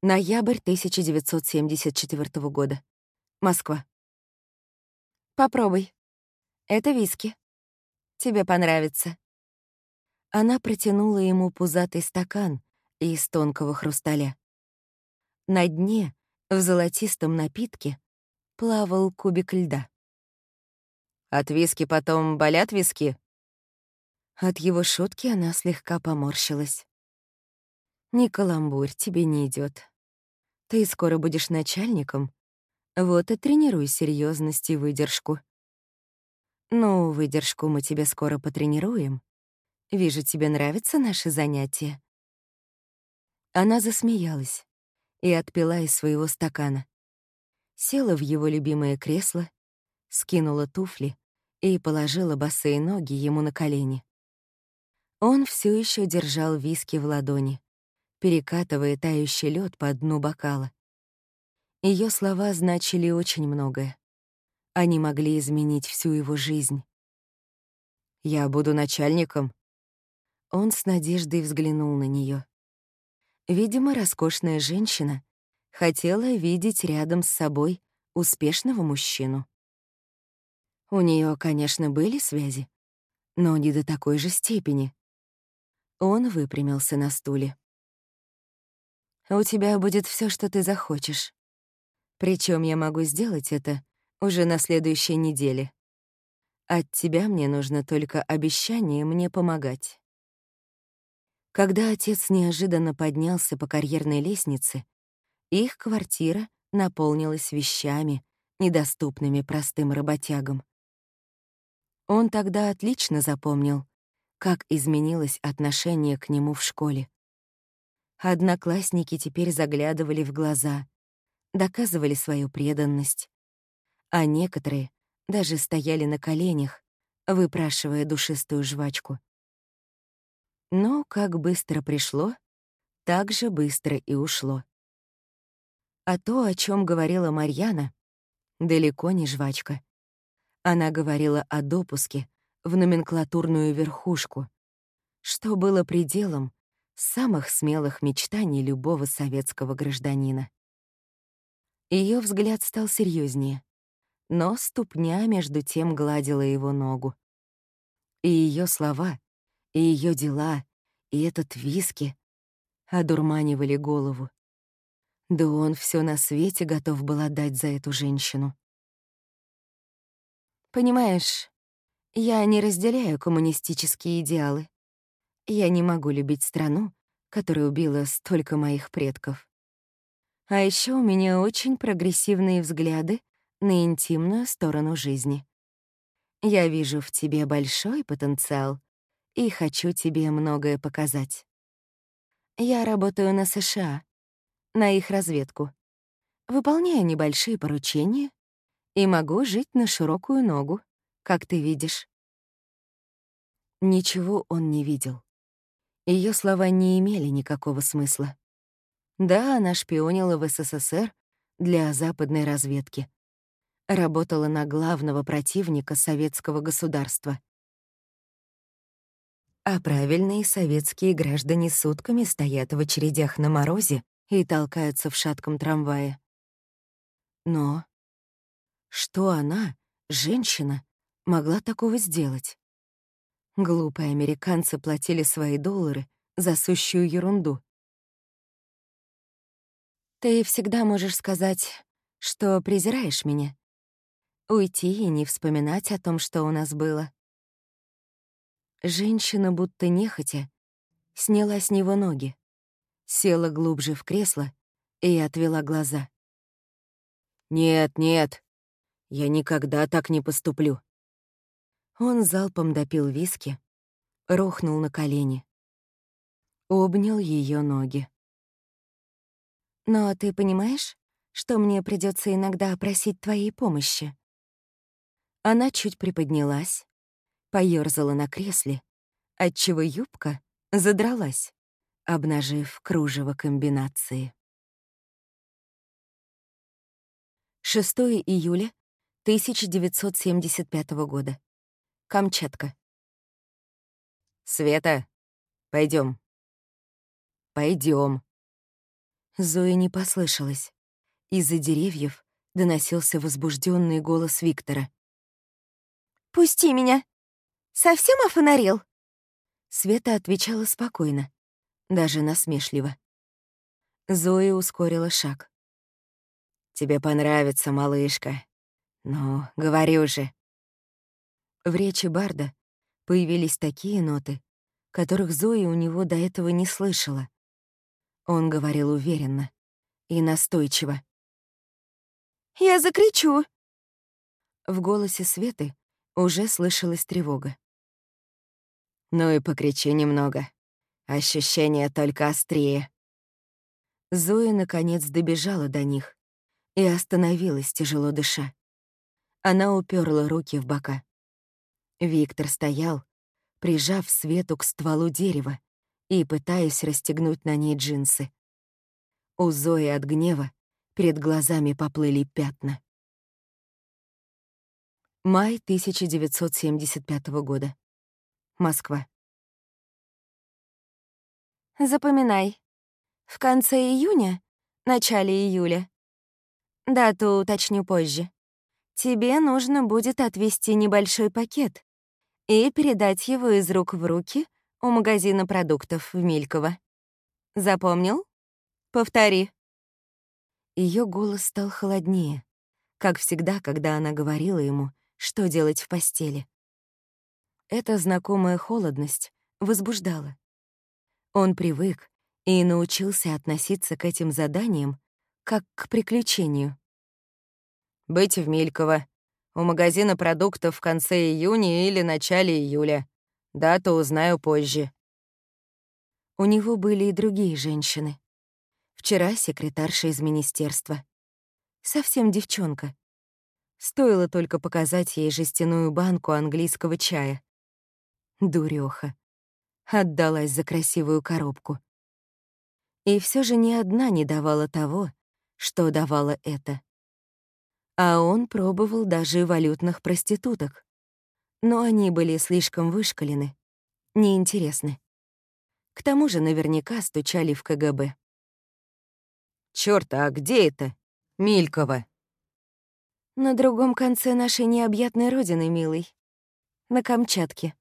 Ноябрь 1974 года. Москва. Попробуй. Это виски. Тебе понравится. Она протянула ему пузатый стакан из тонкого хрусталя. На дне, в золотистом напитке, плавал кубик льда. «От виски потом болят виски?» От его шутки она слегка поморщилась. «Не каламбурь, тебе не идет. Ты скоро будешь начальником, вот и тренируй серьезность и выдержку. Ну, выдержку мы тебе скоро потренируем. Вижу, тебе нравятся наши занятия. Она засмеялась и отпила из своего стакана. Села в его любимое кресло, скинула туфли и положила босые ноги ему на колени. Он все еще держал виски в ладони, перекатывая тающий лед по дну бокала. Ее слова значили очень многое. Они могли изменить всю его жизнь. «Я буду начальником», он с надеждой взглянул на нее. Видимо, роскошная женщина хотела видеть рядом с собой успешного мужчину. У нее, конечно, были связи, но не до такой же степени. Он выпрямился на стуле. «У тебя будет все, что ты захочешь. Причем я могу сделать это уже на следующей неделе. От тебя мне нужно только обещание мне помогать». Когда отец неожиданно поднялся по карьерной лестнице, их квартира наполнилась вещами, недоступными простым работягам. Он тогда отлично запомнил, как изменилось отношение к нему в школе. Одноклассники теперь заглядывали в глаза, доказывали свою преданность, а некоторые даже стояли на коленях, выпрашивая душистую жвачку. Но как быстро пришло, так же быстро и ушло. А то, о чем говорила Марьяна, далеко не жвачка. Она говорила о допуске в номенклатурную верхушку, что было пределом самых смелых мечтаний любого советского гражданина. Ее взгляд стал серьезнее, но ступня между тем гладила его ногу. И ее слова и ее дела, и этот виски одурманивали голову. Да он все на свете готов был отдать за эту женщину. Понимаешь, я не разделяю коммунистические идеалы. Я не могу любить страну, которая убила столько моих предков. А еще у меня очень прогрессивные взгляды на интимную сторону жизни. Я вижу в тебе большой потенциал, и хочу тебе многое показать. Я работаю на США, на их разведку. Выполняю небольшие поручения и могу жить на широкую ногу, как ты видишь. Ничего он не видел. Ее слова не имели никакого смысла. Да, она шпионила в СССР для западной разведки. Работала на главного противника советского государства. А правильные советские граждане сутками стоят в очередях на морозе и толкаются в шатком трамвае. Но что она, женщина, могла такого сделать? Глупые американцы платили свои доллары за сущую ерунду. Ты всегда можешь сказать, что презираешь меня. Уйти и не вспоминать о том, что у нас было. Женщина, будто нехотя, сняла с него ноги, села глубже в кресло и отвела глаза. «Нет, нет, я никогда так не поступлю». Он залпом допил виски, рухнул на колени, обнял ее ноги. «Но ты понимаешь, что мне придется иногда просить твоей помощи?» Она чуть приподнялась, поёрзала на кресле, отчего юбка задралась, обнажив кружево комбинации. 6 июля 1975 года. Камчатка. «Света, пойдем. Пойдем. Зои не послышалось. Из-за деревьев доносился возбужденный голос Виктора. «Пусти меня! Совсем офонарел?» Света отвечала спокойно, даже насмешливо. Зоя ускорила шаг. «Тебе понравится, малышка. Ну, говорю же». В речи Барда появились такие ноты, которых Зоя у него до этого не слышала. Он говорил уверенно и настойчиво. «Я закричу!» В голосе Светы уже слышалась тревога. «Ну и покричи немного. Ощущения только острее». Зоя, наконец, добежала до них и остановилась, тяжело дыша. Она уперла руки в бока. Виктор стоял, прижав Свету к стволу дерева и пытаясь расстегнуть на ней джинсы. У Зои от гнева перед глазами поплыли пятна. Май 1975 года. Москва. Запоминай. В конце июня, начале июля. Дату уточню позже. Тебе нужно будет отвезти небольшой пакет и передать его из рук в руки у магазина продуктов в Мильково. Запомнил? Повтори. Ее голос стал холоднее, как всегда, когда она говорила ему, что делать в постели. Эта знакомая холодность возбуждала. Он привык и научился относиться к этим заданиям как к приключению. «Быть в Мильково. У магазина продуктов в конце июня или начале июля. Дату узнаю позже». У него были и другие женщины. Вчера секретарша из министерства. Совсем девчонка. Стоило только показать ей жестяную банку английского чая. Дурёха. Отдалась за красивую коробку. И все же ни одна не давала того, что давала это. А он пробовал даже валютных проституток. Но они были слишком вышкалены, неинтересны. К тому же наверняка стучали в КГБ. «Чёрт, а где это? Милькова?» «На другом конце нашей необъятной родины, милый. На Камчатке».